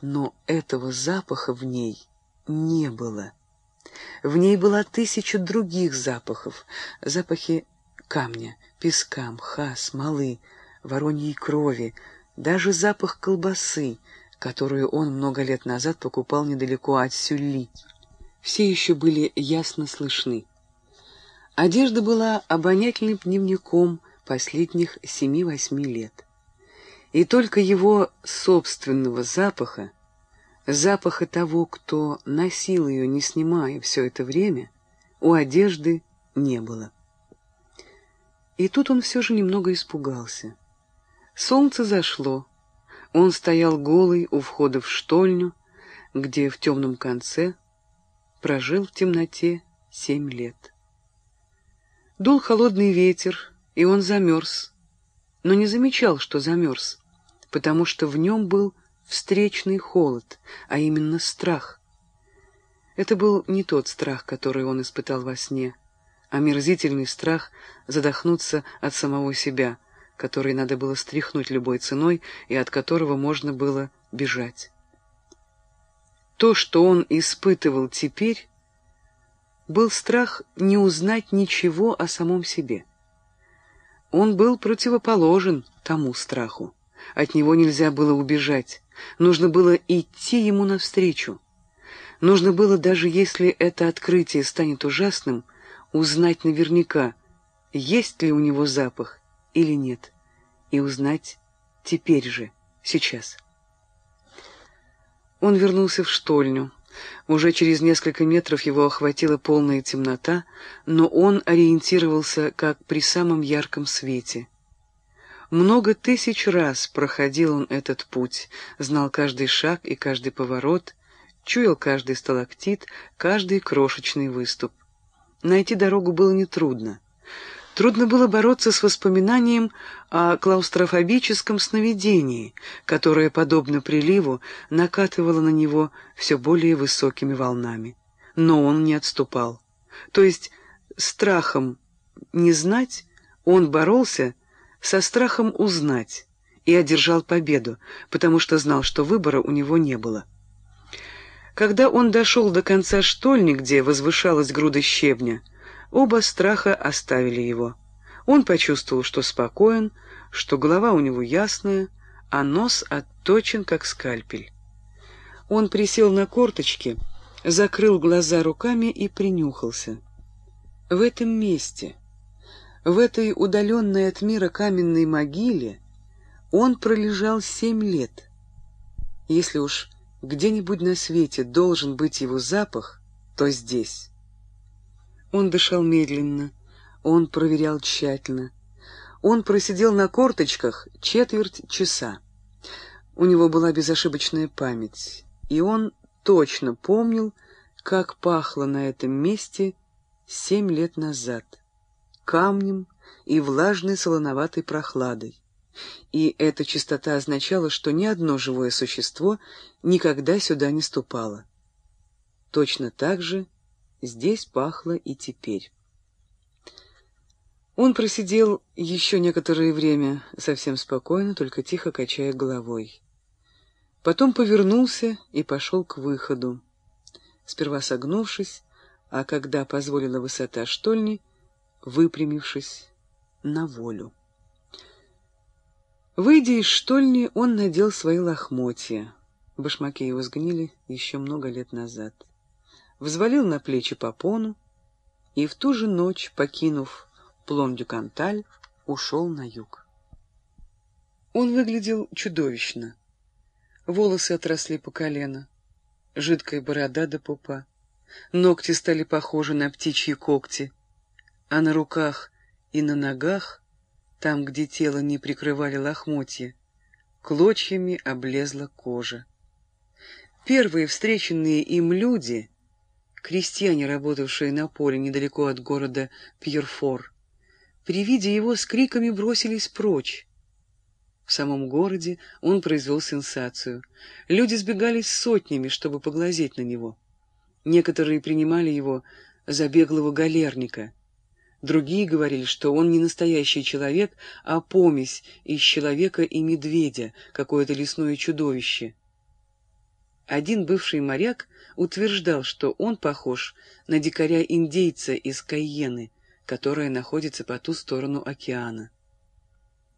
Но этого запаха в ней не было. В ней была тысяча других запахов. Запахи камня, песка, мха, смолы, вороньей крови, даже запах колбасы, которую он много лет назад покупал недалеко от Сюлли. Все еще были ясно слышны. Одежда была обонятельным дневником последних семи-восьми лет. И только его собственного запаха, запаха того, кто носил ее, не снимая все это время, у одежды не было. И тут он все же немного испугался. Солнце зашло. Он стоял голый у входа в штольню, где в темном конце прожил в темноте семь лет. Дул холодный ветер, и он замерз, но не замечал, что замерз, потому что в нем был встречный холод, а именно страх. Это был не тот страх, который он испытал во сне, а мерзительный страх задохнуться от самого себя, который надо было стряхнуть любой ценой и от которого можно было бежать. То, что он испытывал теперь, был страх не узнать ничего о самом себе. Он был противоположен тому страху. От него нельзя было убежать. Нужно было идти ему навстречу. Нужно было, даже если это открытие станет ужасным, узнать наверняка, есть ли у него запах или нет, и узнать теперь же, сейчас. Он вернулся в штольню. Уже через несколько метров его охватила полная темнота, но он ориентировался как при самом ярком свете. Много тысяч раз проходил он этот путь, знал каждый шаг и каждый поворот, чуял каждый сталактит, каждый крошечный выступ. Найти дорогу было нетрудно. Трудно было бороться с воспоминанием о клаустрофобическом сновидении, которое, подобно приливу, накатывало на него все более высокими волнами. Но он не отступал. То есть страхом не знать он боролся со страхом узнать и одержал победу, потому что знал, что выбора у него не было. Когда он дошел до конца штольни, где возвышалась груда щебня, Оба страха оставили его. Он почувствовал, что спокоен, что голова у него ясная, а нос отточен, как скальпель. Он присел на корточки, закрыл глаза руками и принюхался. В этом месте, в этой удаленной от мира каменной могиле, он пролежал семь лет. Если уж где-нибудь на свете должен быть его запах, то здесь. Он дышал медленно, он проверял тщательно. Он просидел на корточках четверть часа. У него была безошибочная память, и он точно помнил, как пахло на этом месте семь лет назад камнем и влажной солоноватой прохладой. И эта чистота означала, что ни одно живое существо никогда сюда не ступало. Точно так же Здесь пахло и теперь. Он просидел еще некоторое время совсем спокойно, только тихо качая головой. Потом повернулся и пошел к выходу. Сперва согнувшись, а когда позволила высота штольни, выпрямившись на волю. Выйдя из штольни, он надел свои лохмотья. Башмаки его сгнили еще много лет назад взвалил на плечи попону и в ту же ночь, покинув Плом-дю-Канталь, ушел на юг. Он выглядел чудовищно. Волосы отросли по колено, жидкая борода до пупа, ногти стали похожи на птичьи когти, а на руках и на ногах, там, где тело не прикрывали лохмотья, клочьями облезла кожа. Первые встреченные им люди — крестьяне, работавшие на поле недалеко от города Пьерфор, при виде его с криками бросились прочь. В самом городе он произвел сенсацию. Люди сбегались сотнями, чтобы поглазеть на него. Некоторые принимали его за беглого галерника. Другие говорили, что он не настоящий человек, а помесь из человека и медведя, какое-то лесное чудовище. Один бывший моряк утверждал, что он похож на дикаря-индейца из Кайены, которая находится по ту сторону океана.